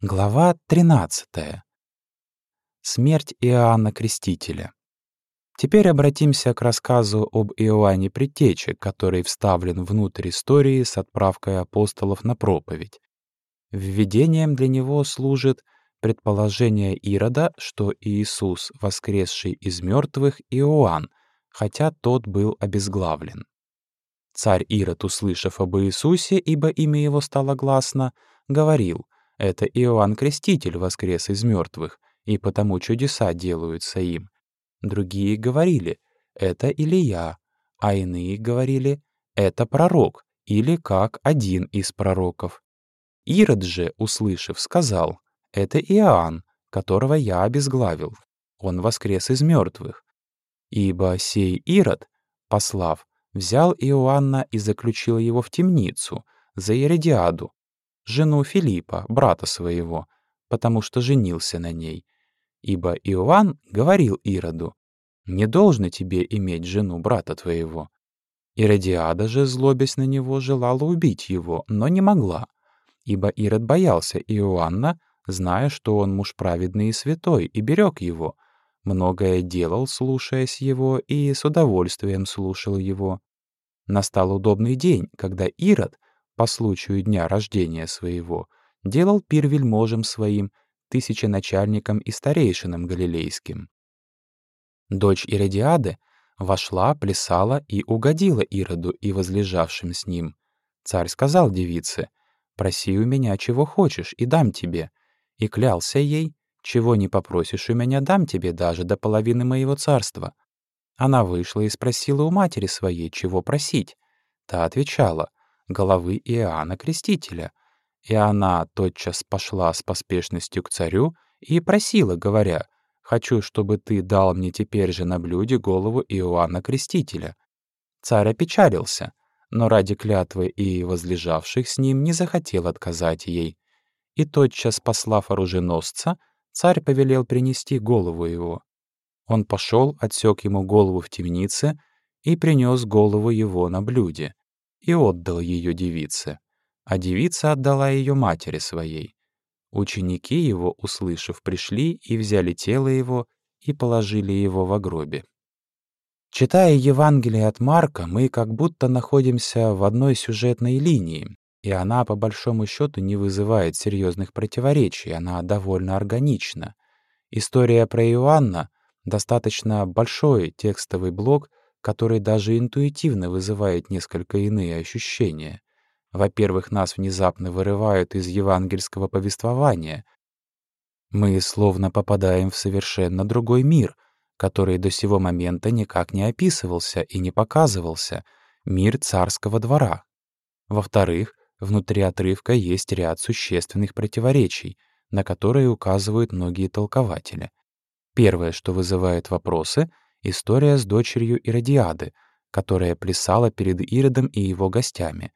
Глава 13. Смерть Иоанна Крестителя. Теперь обратимся к рассказу об Иоанне Предтече, который вставлен внутрь истории с отправкой апостолов на проповедь. Введением для него служит предположение Ирода, что Иисус, воскресший из мертвых, Иоанн, хотя тот был обезглавлен. Царь Ирод, услышав об Иисусе, ибо имя его стало гласно, говорил — это Иоанн Креститель воскрес из мертвых, и потому чудеса делаются им. Другие говорили, это Илия, а иные говорили, это пророк, или как один из пророков. Ирод же, услышав, сказал, это Иоанн, которого я обезглавил. Он воскрес из мертвых. Ибо сей Ирод, послав, взял Иоанна и заключил его в темницу за Еродиаду, жену Филиппа, брата своего, потому что женился на ней. Ибо Иоанн говорил Ироду, «Не должно тебе иметь жену брата твоего». Иродиада же, злобясь на него, желала убить его, но не могла, ибо Ирод боялся Иоанна, зная, что он муж праведный и святой, и берег его, многое делал, слушаясь его, и с удовольствием слушал его. Настал удобный день, когда Ирод — по случаю дня рождения своего, делал пир вельможам своим, тысяченачальникам и старейшинам галилейским. Дочь Иродиады вошла, плясала и угодила Ироду и возлежавшим с ним. Царь сказал девице, «Проси у меня, чего хочешь, и дам тебе». И клялся ей, «Чего не попросишь у меня, дам тебе даже до половины моего царства». Она вышла и спросила у матери своей, чего просить. Та отвечала, головы Иоанна Крестителя. И она тотчас пошла с поспешностью к царю и просила, говоря, «Хочу, чтобы ты дал мне теперь же на блюде голову Иоанна Крестителя». Царь опечалился, но ради клятвы и возлежавших с ним не захотел отказать ей. И тотчас, послав оруженосца, царь повелел принести голову его. Он пошел, отсек ему голову в темнице и принес голову его на блюде и отдал ее девице, а девица отдала ее матери своей. Ученики его, услышав, пришли и взяли тело его и положили его в гробе. Читая Евангелие от Марка, мы как будто находимся в одной сюжетной линии, и она, по большому счету, не вызывает серьезных противоречий, она довольно органична. История про Иоанна — достаточно большой текстовый блок, который даже интуитивно вызывает несколько иные ощущения. Во-первых, нас внезапно вырывают из евангельского повествования. Мы словно попадаем в совершенно другой мир, который до сего момента никак не описывался и не показывался, мир царского двора. Во-вторых, внутри отрывка есть ряд существенных противоречий, на которые указывают многие толкователи. Первое, что вызывает вопросы — История с дочерью Иродиады, которая плясала перед Иродом и его гостями.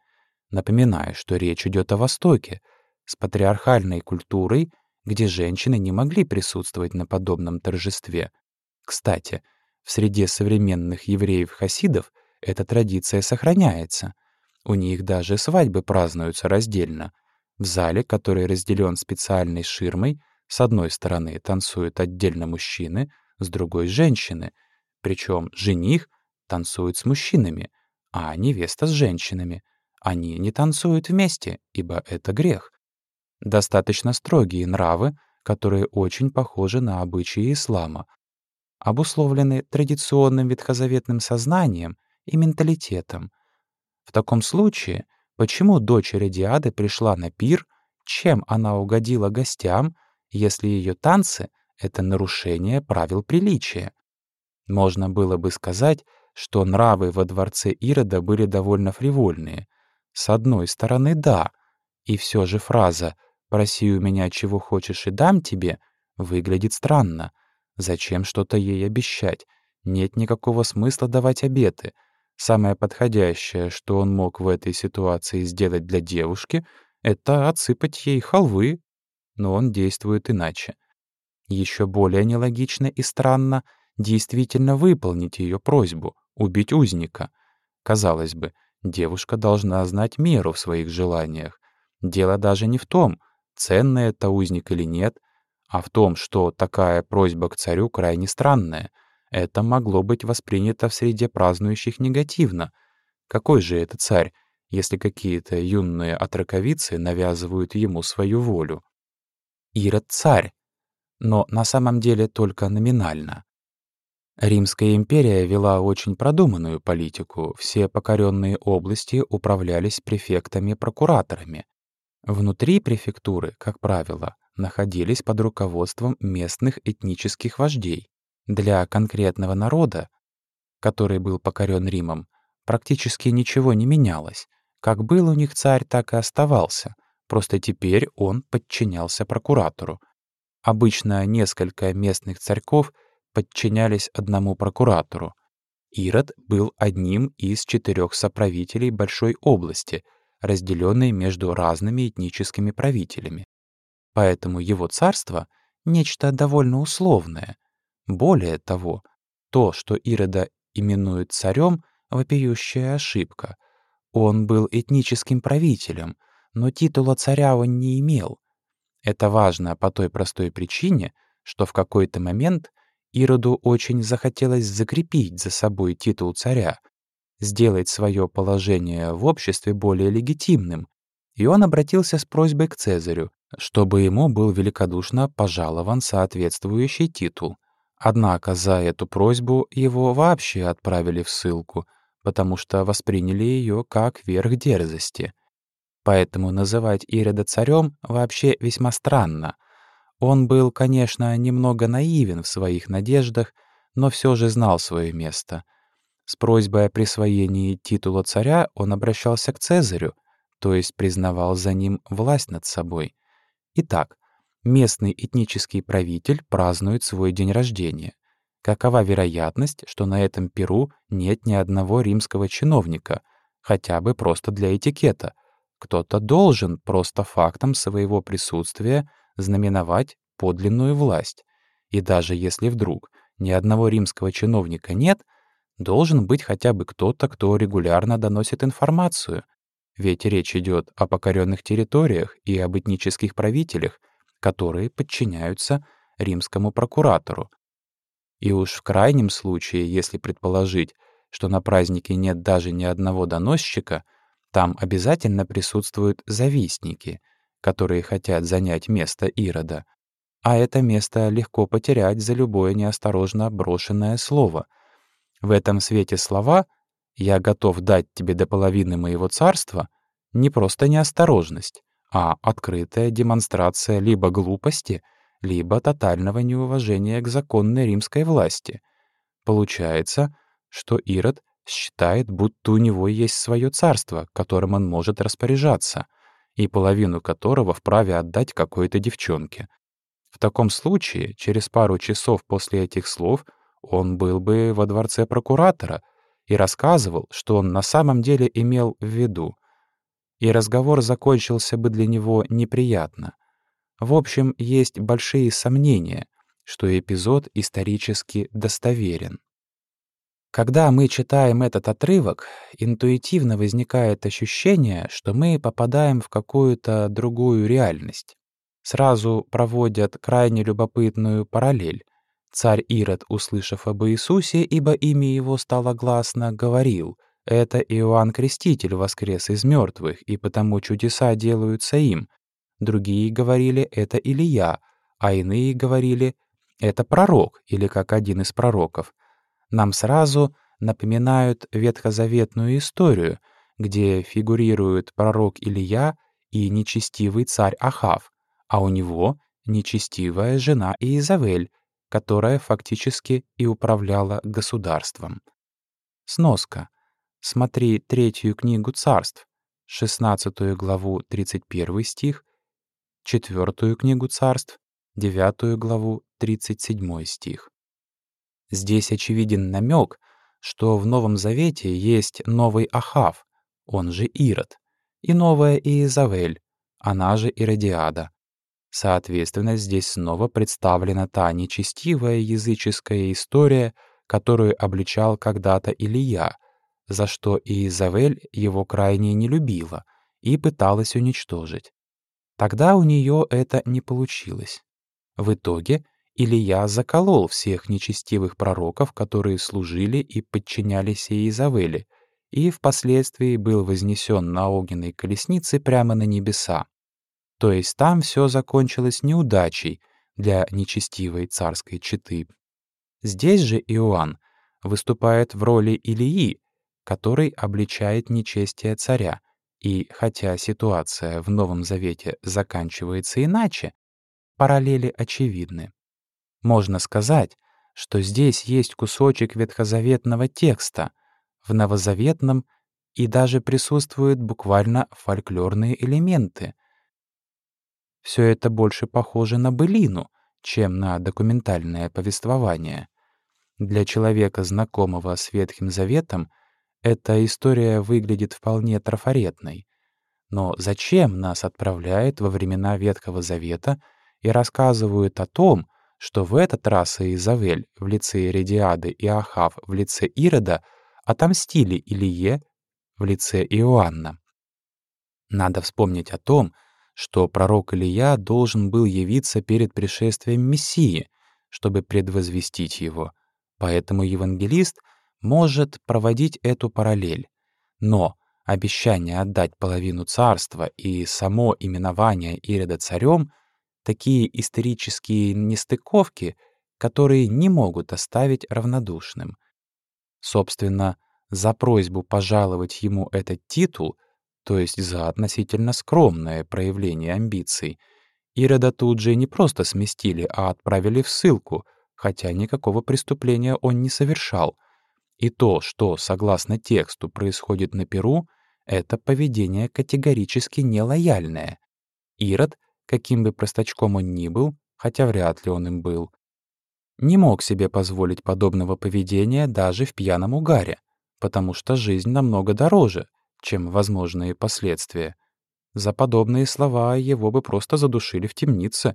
Напоминаю, что речь идет о Востоке, с патриархальной культурой, где женщины не могли присутствовать на подобном торжестве. Кстати, в среде современных евреев-хасидов эта традиция сохраняется. У них даже свадьбы празднуются раздельно. В зале, который разделен специальной ширмой, с одной стороны танцуют отдельно мужчины, с другой — женщины, причем жених танцует с мужчинами, а невеста с женщинами. Они не танцуют вместе, ибо это грех. Достаточно строгие нравы, которые очень похожи на обычаи ислама, обусловлены традиционным ветхозаветным сознанием и менталитетом. В таком случае, почему дочь Диады пришла на пир, чем она угодила гостям, если ее танцы — это нарушение правил приличия? Можно было бы сказать, что нравы во дворце Ирода были довольно фривольные. С одной стороны, да, и все же фраза «проси у меня чего хочешь и дам тебе» выглядит странно. Зачем что-то ей обещать? Нет никакого смысла давать обеты. Самое подходящее, что он мог в этой ситуации сделать для девушки, это отсыпать ей халвы, но он действует иначе. Еще более нелогично и странно — действительно выполнить ее просьбу — убить узника. Казалось бы, девушка должна знать меру в своих желаниях. Дело даже не в том, ценный это узник или нет, а в том, что такая просьба к царю крайне странная, это могло быть воспринято в среде празднующих негативно. Какой же это царь, если какие-то юные отраковицы навязывают ему свою волю? Ирод — царь, но на самом деле только номинально. Римская империя вела очень продуманную политику, все покоренные области управлялись префектами-прокураторами. Внутри префектуры, как правило, находились под руководством местных этнических вождей. Для конкретного народа, который был покорен Римом, практически ничего не менялось. Как был у них царь, так и оставался, просто теперь он подчинялся прокуратору. Обычно несколько местных царьков подчинялись одному прокуратору. Ирод был одним из четырех соправителей большой области, разделенной между разными этническими правителями. Поэтому его царство — нечто довольно условное. Более того, то, что Ирода именует царем, — вопиющая ошибка. Он был этническим правителем, но титула царя он не имел. Это важно по той простой причине, что в какой-то момент Ироду очень захотелось закрепить за собой титул царя, сделать свое положение в обществе более легитимным, и он обратился с просьбой к Цезарю, чтобы ему был великодушно пожалован соответствующий титул. Однако за эту просьбу его вообще отправили в ссылку, потому что восприняли ее как верх дерзости. Поэтому называть Ирода царем вообще весьма странно. Он был, конечно, немного наивен в своих надеждах, но все же знал свое место. С просьбой о присвоении титула царя он обращался к Цезарю, то есть признавал за ним власть над собой. Итак, местный этнический правитель празднует свой день рождения. Какова вероятность, что на этом Перу нет ни одного римского чиновника, хотя бы просто для этикета — кто-то должен просто фактом своего присутствия знаменовать подлинную власть. И даже если вдруг ни одного римского чиновника нет, должен быть хотя бы кто-то, кто регулярно доносит информацию. Ведь речь идет о покоренных территориях и об этнических правителях, которые подчиняются римскому прокуратору. И уж в крайнем случае, если предположить, что на празднике нет даже ни одного доносчика — там обязательно присутствуют завистники, которые хотят занять место Ирода. А это место легко потерять за любое неосторожно брошенное слово. В этом свете слова «я готов дать тебе до половины моего царства» не просто неосторожность, а открытая демонстрация либо глупости, либо тотального неуважения к законной римской власти. Получается, что Ирод считает, будто у него есть свое царство, которым он может распоряжаться, и половину которого вправе отдать какой-то девчонке. В таком случае, через пару часов после этих слов, он был бы во дворце прокуратора и рассказывал, что он на самом деле имел в виду. И разговор закончился бы для него неприятно. В общем, есть большие сомнения, что эпизод исторически достоверен. Когда мы читаем этот отрывок, интуитивно возникает ощущение, что мы попадаем в какую-то другую реальность. Сразу проводят крайне любопытную параллель. Царь Ирод, услышав об Иисусе, ибо имя его стало гласно, говорил, «Это Иоанн Креститель воскрес из мертвых, и потому чудеса делаются им». Другие говорили, «Это Илия», а иные говорили, «Это пророк» или как один из пророков нам сразу напоминают ветхозаветную историю, где фигурируют пророк Илья и нечестивый царь Ахав, а у него нечестивая жена Иезавель, которая фактически и управляла государством. Сноска. Смотри третью книгу царств, 16 главу 31 стих, четвертую книгу царств, 9 главу 37 стих. Здесь очевиден намек, что в Новом Завете есть новый Ахав, он же Ирод, и новая Иезавель, она же Иродиада. Соответственно, здесь снова представлена та нечестивая языческая история, которую обличал когда-то Илия, за что Иезавель его крайне не любила и пыталась уничтожить. Тогда у нее это не получилось. В итоге Илья заколол всех нечестивых пророков, которые служили и подчинялись Иезавели, и впоследствии был вознесен на огненной колеснице прямо на небеса. То есть там все закончилось неудачей для нечестивой царской четы. Здесь же Иоанн выступает в роли Илии, который обличает нечестие царя, и хотя ситуация в Новом Завете заканчивается иначе, параллели очевидны. Можно сказать, что здесь есть кусочек ветхозаветного текста, в новозаветном и даже присутствуют буквально фольклорные элементы. Все это больше похоже на былину, чем на документальное повествование. Для человека, знакомого с Ветхим Заветом, эта история выглядит вполне трафаретной. Но зачем нас отправляют во времена Ветхого Завета и рассказывают о том, что в этот раз Изавель в лице Иридиады и Ахав в лице Ирода отомстили Илие в лице Иоанна? Надо вспомнить о том, что пророк Илия должен был явиться перед пришествием Мессии, чтобы предвозвестить его. Поэтому евангелист — может проводить эту параллель. Но обещание отдать половину царства и само именование Ирода царем — такие исторические нестыковки, которые не могут оставить равнодушным. Собственно, за просьбу пожаловать ему этот титул, то есть за относительно скромное проявление амбиций, Ирода тут же не просто сместили, а отправили в ссылку, хотя никакого преступления он не совершал — и то, что, согласно тексту, происходит на Перу, это поведение категорически нелояльное. Ирод, каким бы простачком он ни был, хотя вряд ли он им был, не мог себе позволить подобного поведения даже в пьяном угаре, потому что жизнь намного дороже, чем возможные последствия. За подобные слова его бы просто задушили в темнице,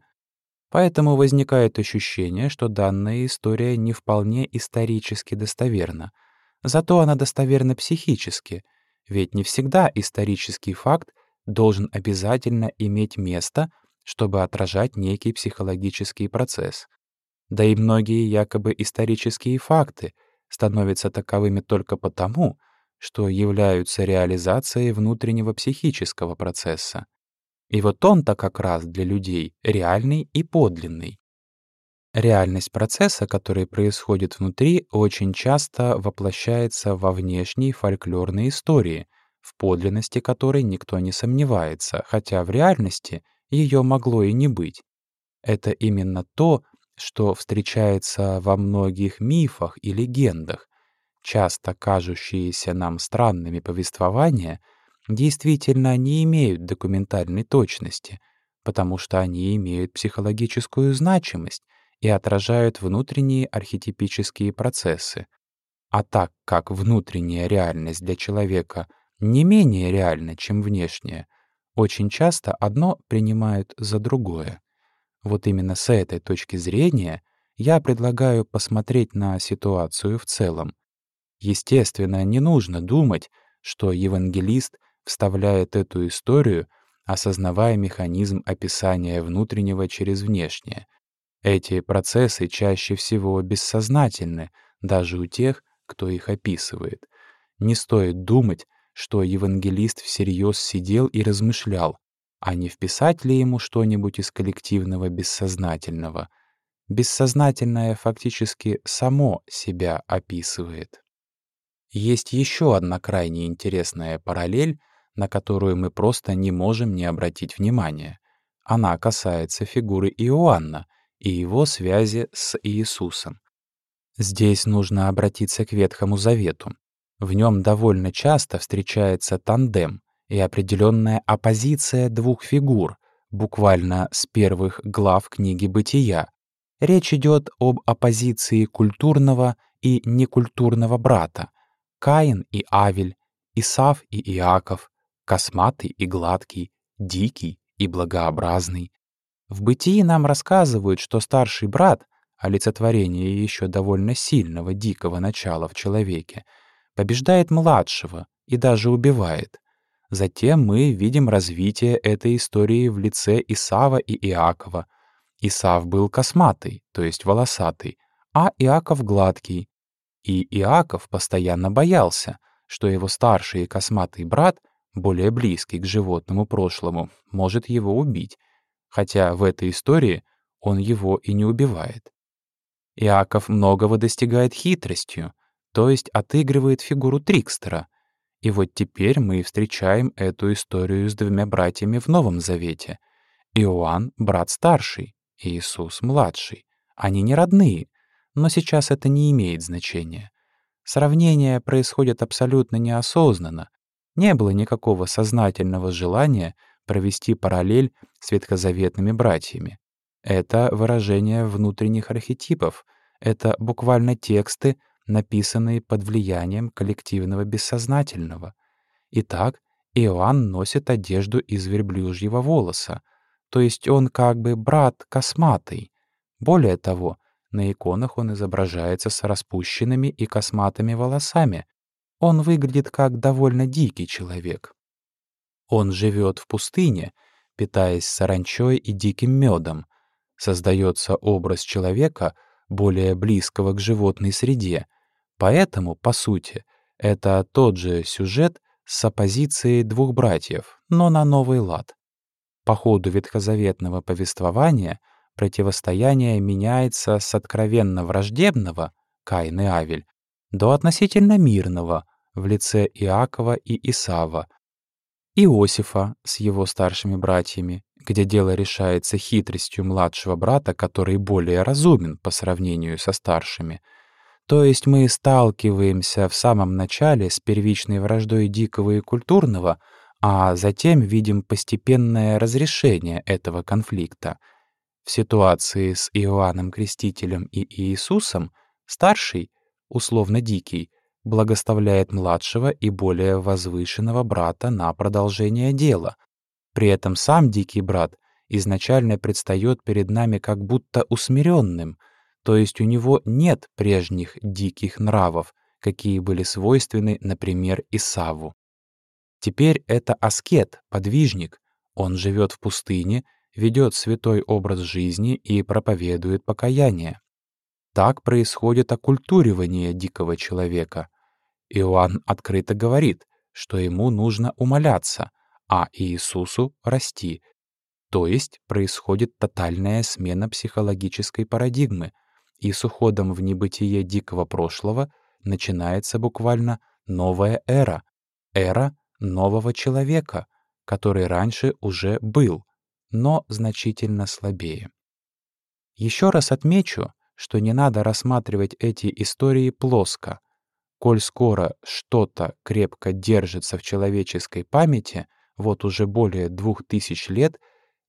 Поэтому возникает ощущение, что данная история не вполне исторически достоверна. Зато она достоверна психически, ведь не всегда исторический факт должен обязательно иметь место, чтобы отражать некий психологический процесс. Да и многие якобы исторические факты становятся таковыми только потому, что являются реализацией внутреннего психического процесса. И вот он-то как раз для людей реальный и подлинный. Реальность процесса, который происходит внутри, очень часто воплощается во внешней фольклорной истории, в подлинности которой никто не сомневается, хотя в реальности ее могло и не быть. Это именно то, что встречается во многих мифах и легендах. Часто кажущиеся нам странными повествования — действительно не имеют документальной точности, потому что они имеют психологическую значимость и отражают внутренние архетипические процессы. А так как внутренняя реальность для человека не менее реальна, чем внешняя, очень часто одно принимают за другое. Вот именно с этой точки зрения я предлагаю посмотреть на ситуацию в целом. Естественно, не нужно думать, что евангелист вставляет эту историю, осознавая механизм описания внутреннего через внешнее. Эти процессы чаще всего бессознательны даже у тех, кто их описывает. Не стоит думать, что евангелист всерьез сидел и размышлял, а не вписать ли ему что-нибудь из коллективного бессознательного. Бессознательное фактически само себя описывает. Есть еще одна крайне интересная параллель, на которую мы просто не можем не обратить внимания. Она касается фигуры Иоанна и его связи с Иисусом. Здесь нужно обратиться к Ветхому Завету. В нем довольно часто встречается тандем и определенная оппозиция двух фигур, буквально с первых глав книги «Бытия». Речь идет об оппозиции культурного и некультурного брата, Каин и Авель, Исав и Иаков, косматый и гладкий, дикий и благообразный. В бытии нам рассказывают, что старший брат, олицетворение еще довольно сильного дикого начала в человеке, побеждает младшего и даже убивает. Затем мы видим развитие этой истории в лице Исава и Иакова. Исав был косматый, то есть волосатый, а Иаков гладкий. И Иаков постоянно боялся, что его старший и косматый брат, более близкий к животному прошлому, может его убить, хотя в этой истории он его и не убивает. Иаков многого достигает хитростью, то есть отыгрывает фигуру Трикстера. И вот теперь мы встречаем эту историю с двумя братьями в Новом Завете. Иоанн — брат старший, Иисус — младший. Они не родные, но сейчас это не имеет значения. Сравнение происходит абсолютно неосознанно. Не было никакого сознательного желания провести параллель с ветхозаветными братьями. Это выражение внутренних архетипов, это буквально тексты, написанные под влиянием коллективного бессознательного. Итак, Иоанн носит одежду из верблюжьего волоса, то есть он как бы брат косматый. Более того, на иконах он изображается с распущенными и косматыми волосами. Он выглядит как довольно дикий человек. Он живет в пустыне, питаясь саранчой и диким медом. Создается образ человека, более близкого к животной среде. Поэтому, по сути, это тот же сюжет с оппозицией двух братьев, но на новый лад. По ходу ветхозаветного повествования противостояние меняется с откровенно враждебного Каин и Авель до относительно мирного в лице Иакова и Исава, Иосифа с его старшими братьями, где дело решается хитростью младшего брата, который более разумен по сравнению со старшими. То есть мы сталкиваемся в самом начале с первичной враждой дикого и культурного, а затем видим постепенное разрешение этого конфликта. В ситуации с Иоанном Крестителем и Иисусом старший, условно дикий, благоставляет младшего и более возвышенного брата на продолжение дела. При этом сам дикий брат изначально предстает перед нами как будто усмиренным, то есть у него нет прежних диких нравов, какие были свойственны, например, Исаву. Теперь это аскет, подвижник. Он живет в пустыне, ведет святой образ жизни и проповедует покаяние. Так происходит оккультуривание дикого человека. Иоанн открыто говорит, что ему нужно умоляться, а Иисусу — расти. То есть происходит тотальная смена психологической парадигмы, и с уходом в небытие дикого прошлого начинается буквально новая эра, эра нового человека, который раньше уже был, но значительно слабее. Еще раз отмечу, что не надо рассматривать эти истории плоско. Коль скоро что-то крепко держится в человеческой памяти, вот уже более двух тысяч лет,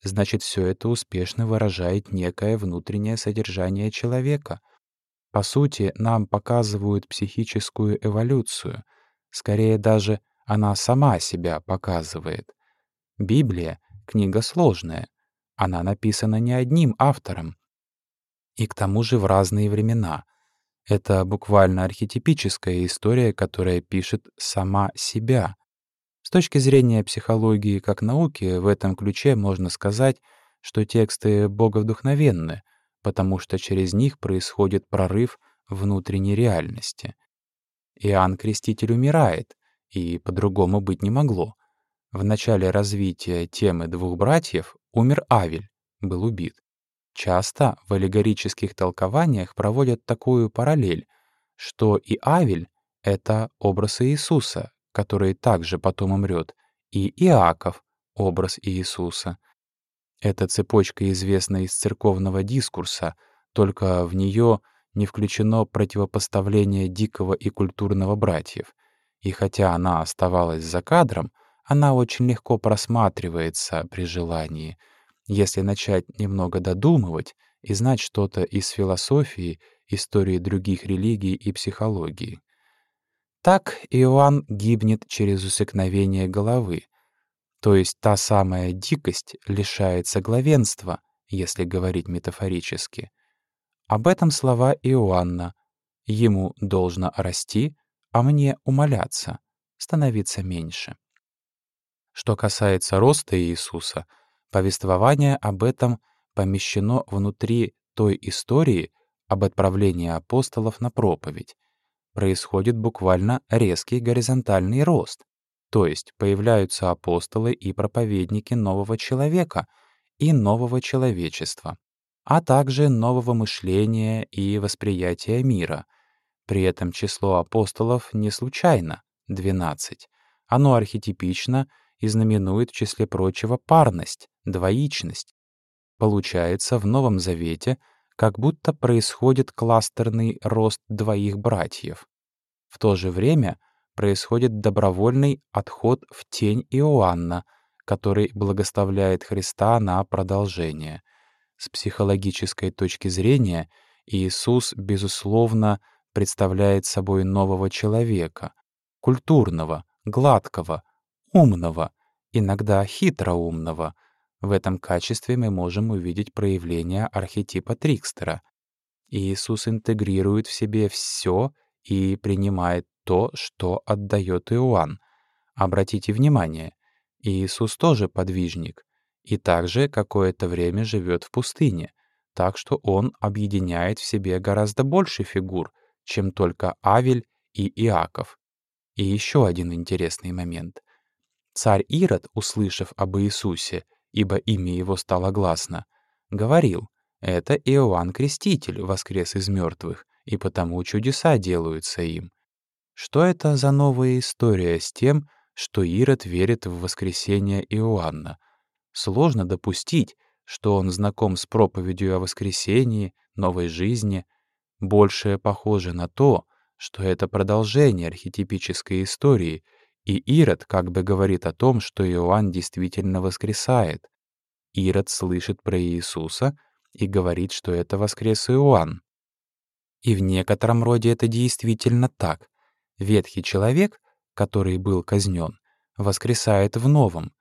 значит, все это успешно выражает некое внутреннее содержание человека. По сути, нам показывают психическую эволюцию. Скорее даже она сама себя показывает. Библия — книга сложная. Она написана не одним автором. И к тому же в разные времена — это буквально архетипическая история, которая пишет сама себя. С точки зрения психологии как науки, в этом ключе можно сказать, что тексты боговдухновенны, потому что через них происходит прорыв внутренней реальности. Иоанн Креститель умирает, и по-другому быть не могло. В начале развития темы двух братьев умер Авель, был убит. Часто в аллегорических толкованиях проводят такую параллель, что и Авель — это образ Иисуса, который также потом умрет, и Иаков — образ Иисуса. Эта цепочка известна из церковного дискурса, только в нее не включено противопоставление дикого и культурного братьев. И хотя она оставалась за кадром, она очень легко просматривается при желании — если начать немного додумывать и знать что-то из философии, истории других религий и психологии. Так Иоанн гибнет через усекновение головы, то есть та самая дикость лишается главенства, если говорить метафорически. Об этом слова Иоанна. Ему должно расти, а мне умоляться, становиться меньше. Что касается роста Иисуса, повествование об этом помещено внутри той истории об отправлении апостолов на проповедь. Происходит буквально резкий горизонтальный рост, то есть появляются апостолы и проповедники нового человека и нового человечества, а также нового мышления и восприятия мира. При этом число апостолов не случайно — 12. Оно архетипично и знаменует в числе прочего парность, двоичность. Получается, в Новом Завете как будто происходит кластерный рост двоих братьев. В то же время происходит добровольный отход в тень Иоанна, который благоставляет Христа на продолжение. С психологической точки зрения Иисус, безусловно, представляет собой нового человека, культурного, гладкого, умного, иногда хитроумного. В этом качестве мы можем увидеть проявление архетипа Трикстера. Иисус интегрирует в себе все и принимает то, что отдает Иоанн. Обратите внимание, Иисус тоже подвижник и также какое-то время живет в пустыне, так что он объединяет в себе гораздо больше фигур, чем только Авель и Иаков. И еще один интересный момент. Царь Ирод, услышав об Иисусе, ибо имя его стало гласно, говорил, «Это Иоанн Креститель воскрес из мертвых, и потому чудеса делаются им». Что это за новая история с тем, что Ирод верит в воскресение Иоанна? Сложно допустить, что он знаком с проповедью о воскресении, новой жизни. Больше похоже на то, что это продолжение архетипической истории, и Ирод как бы говорит о том, что Иоанн действительно воскресает. Ирод слышит про Иисуса и говорит, что это воскрес Иоанн. И в некотором роде это действительно так. Ветхий человек, который был казнен, воскресает в новом.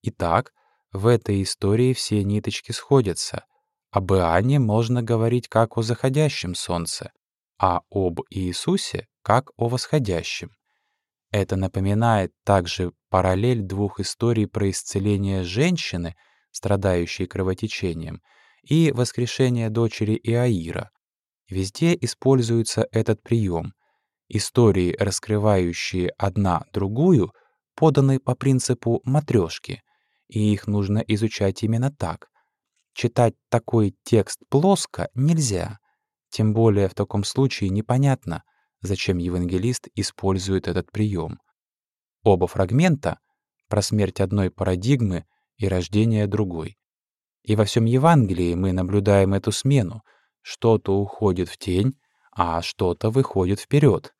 Итак, в этой истории все ниточки сходятся. Об Иоанне можно говорить как о заходящем солнце, а об Иисусе как о восходящем. Это напоминает также параллель двух историй про исцеление женщины, страдающей кровотечением, и воскрешение дочери Иаира. Везде используется этот прием. Истории, раскрывающие одна другую, поданы по принципу матрешки, и их нужно изучать именно так. Читать такой текст плоско нельзя. Тем более в таком случае непонятно, зачем евангелист использует этот прием. Оба фрагмента — про смерть одной парадигмы и рождение другой. И во всем Евангелии мы наблюдаем эту смену. Что-то уходит в тень, а что-то выходит вперед.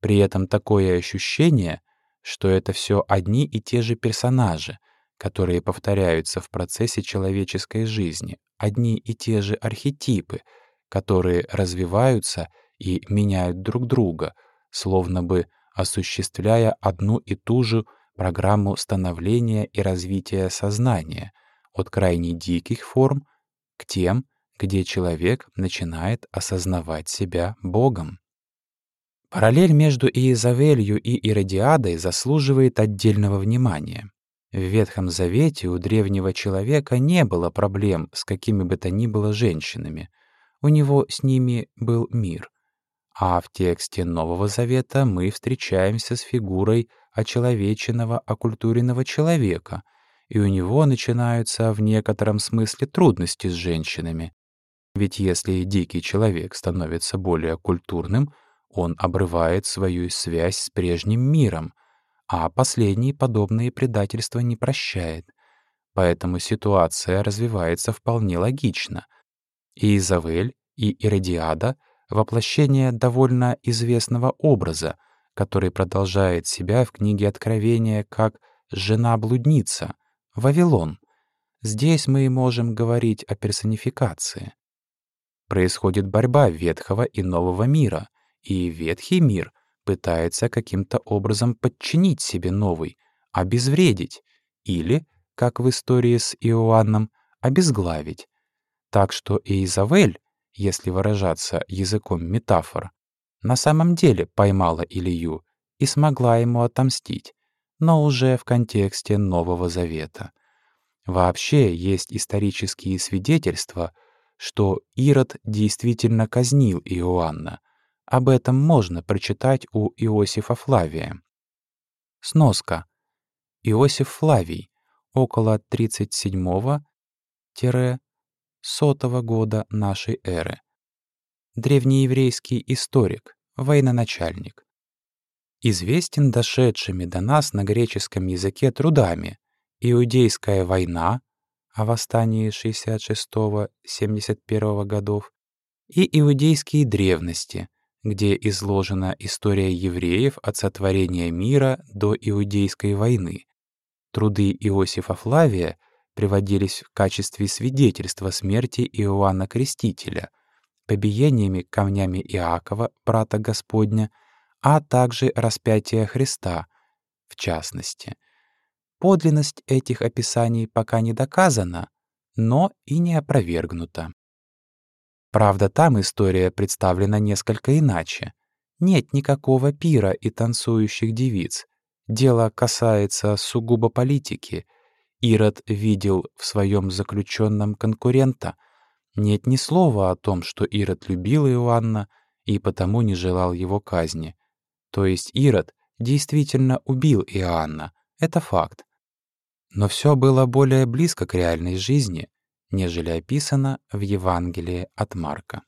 При этом такое ощущение, что это все одни и те же персонажи, которые повторяются в процессе человеческой жизни, одни и те же архетипы — которые развиваются и меняют друг друга, словно бы осуществляя одну и ту же программу становления и развития сознания от крайне диких форм к тем, где человек начинает осознавать себя Богом. Параллель между Иезавелью и Иродиадой заслуживает отдельного внимания. В Ветхом Завете у древнего человека не было проблем с какими бы то ни было женщинами, у него с ними был мир. А в тексте Нового Завета мы встречаемся с фигурой очеловеченного, окультуренного человека, и у него начинаются в некотором смысле трудности с женщинами. Ведь если дикий человек становится более культурным, он обрывает свою связь с прежним миром, а последний подобные предательства не прощает. Поэтому ситуация развивается вполне логично — и Изавель, и Иродиада — воплощение довольно известного образа, который продолжает себя в книге Откровения как «жена-блудница», Вавилон. Здесь мы можем говорить о персонификации. Происходит борьба ветхого и нового мира, и ветхий мир пытается каким-то образом подчинить себе новый, обезвредить или, как в истории с Иоанном, обезглавить, так что Изавель, если выражаться языком метафор, на самом деле поймала Илью и смогла ему отомстить. но уже в контексте Нового Завета. Вообще есть исторические свидетельства, что Ирод действительно казнил Иоанна. Об этом можно прочитать у Иосифа Флавия. Сноска. Иосиф Флавий, около 37-100 года нашей эры. Древнееврейский историк, военачальник. Известен дошедшими до нас на греческом языке трудами «Иудейская война» о восстании 66-71 годов и «Иудейские древности», где изложена история евреев от сотворения мира до Иудейской войны. Труды Иосифа Флавия приводились в качестве свидетельства смерти Иоанна Крестителя, побиениями камнями Иакова, брата Господня, а также распятия Христа, в частности. Подлинность этих описаний пока не доказана, но и не опровергнута. Правда, там история представлена несколько иначе. Нет никакого пира и танцующих девиц. Дело касается сугубо политики. Ирод видел в своем заключенном конкурента. Нет ни слова о том, что Ирод любил Иоанна и потому не желал его казни. То есть Ирод действительно убил Иоанна. Это факт. Но все было более близко к реальной жизни, нежели описано в Евангелии от Марка.